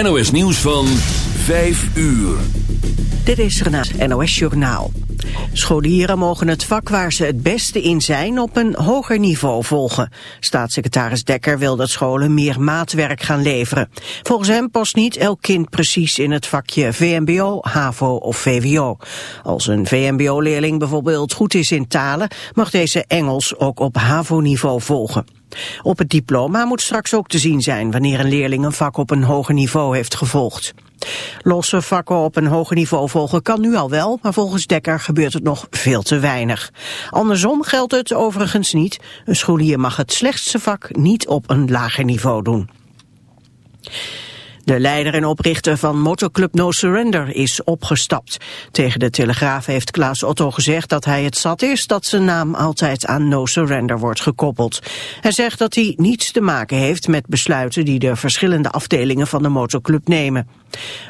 NOS nieuws van 5 uur. Dit is Renate NOS Journaal. Scholieren mogen het vak waar ze het beste in zijn op een hoger niveau volgen. Staatssecretaris Dekker wil dat scholen meer maatwerk gaan leveren. Volgens hem past niet elk kind precies in het vakje VMBO, HAVO of VWO. Als een VMBO-leerling bijvoorbeeld goed is in talen, mag deze Engels ook op HAVO-niveau volgen. Op het diploma moet straks ook te zien zijn wanneer een leerling een vak op een hoger niveau heeft gevolgd. Losse vakken op een hoger niveau volgen kan nu al wel, maar volgens Dekker gebeurt het nog veel te weinig. Andersom geldt het overigens niet. Een scholier mag het slechtste vak niet op een lager niveau doen. De leider en oprichter van motoclub No Surrender is opgestapt. Tegen de Telegraaf heeft Klaas Otto gezegd dat hij het zat is dat zijn naam altijd aan No Surrender wordt gekoppeld. Hij zegt dat hij niets te maken heeft met besluiten die de verschillende afdelingen van de motoclub nemen.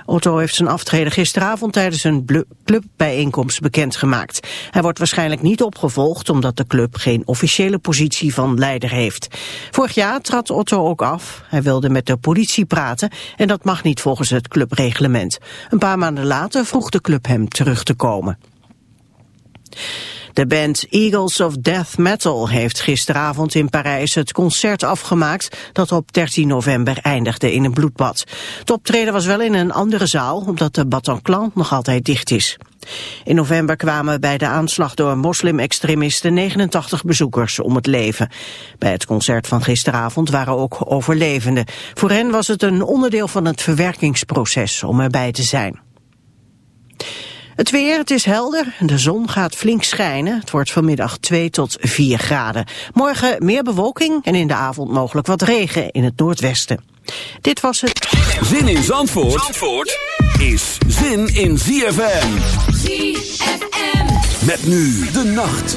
Otto heeft zijn aftreden gisteravond tijdens een clubbijeenkomst bekendgemaakt. Hij wordt waarschijnlijk niet opgevolgd omdat de club geen officiële positie van leider heeft. Vorig jaar trad Otto ook af. Hij wilde met de politie praten en dat mag niet volgens het clubreglement. Een paar maanden later vroeg de club hem terug te komen. De band Eagles of Death Metal heeft gisteravond in Parijs het concert afgemaakt dat op 13 november eindigde in een bloedbad. Het optreden was wel in een andere zaal omdat de Bataclan nog altijd dicht is. In november kwamen bij de aanslag door moslim-extremisten 89 bezoekers om het leven. Bij het concert van gisteravond waren ook overlevenden. Voor hen was het een onderdeel van het verwerkingsproces om erbij te zijn. Het weer, het is helder. De zon gaat flink schijnen. Het wordt vanmiddag 2 tot 4 graden. Morgen meer bewolking en in de avond mogelijk wat regen in het noordwesten. Dit was het. Zin in Zandvoort, Zandvoort is zin in ZFM. ZFM. Met nu de nacht.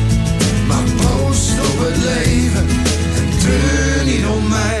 Het leven en treur niet om mij.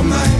voor mij.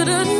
should've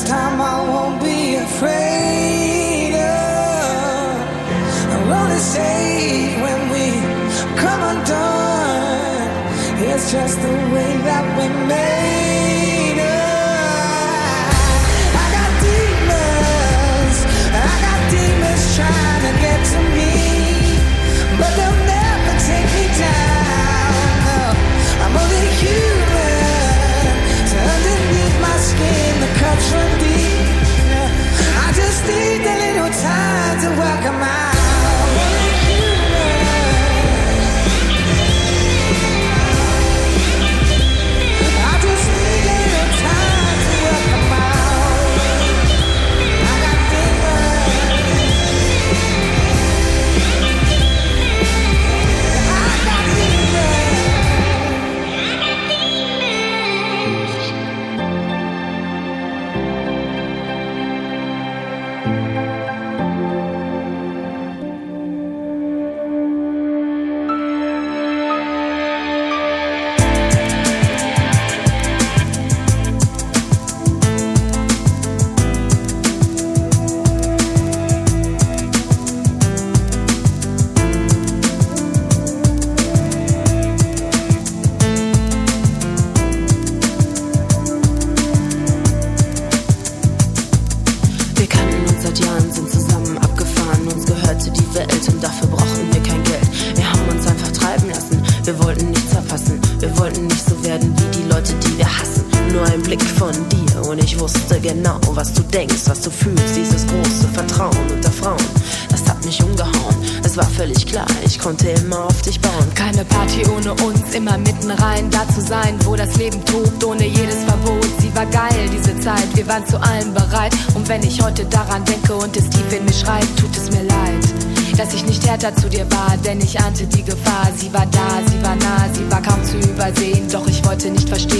this time I won't be afraid. I'm only safe when we come undone. It's just the I just need a little time to work on my weiter zu dir war, denn ich ahnte die Gefahr. Sie war da, sie war nah, sie war kaum zu übersehen, doch ich wollte nicht verstehen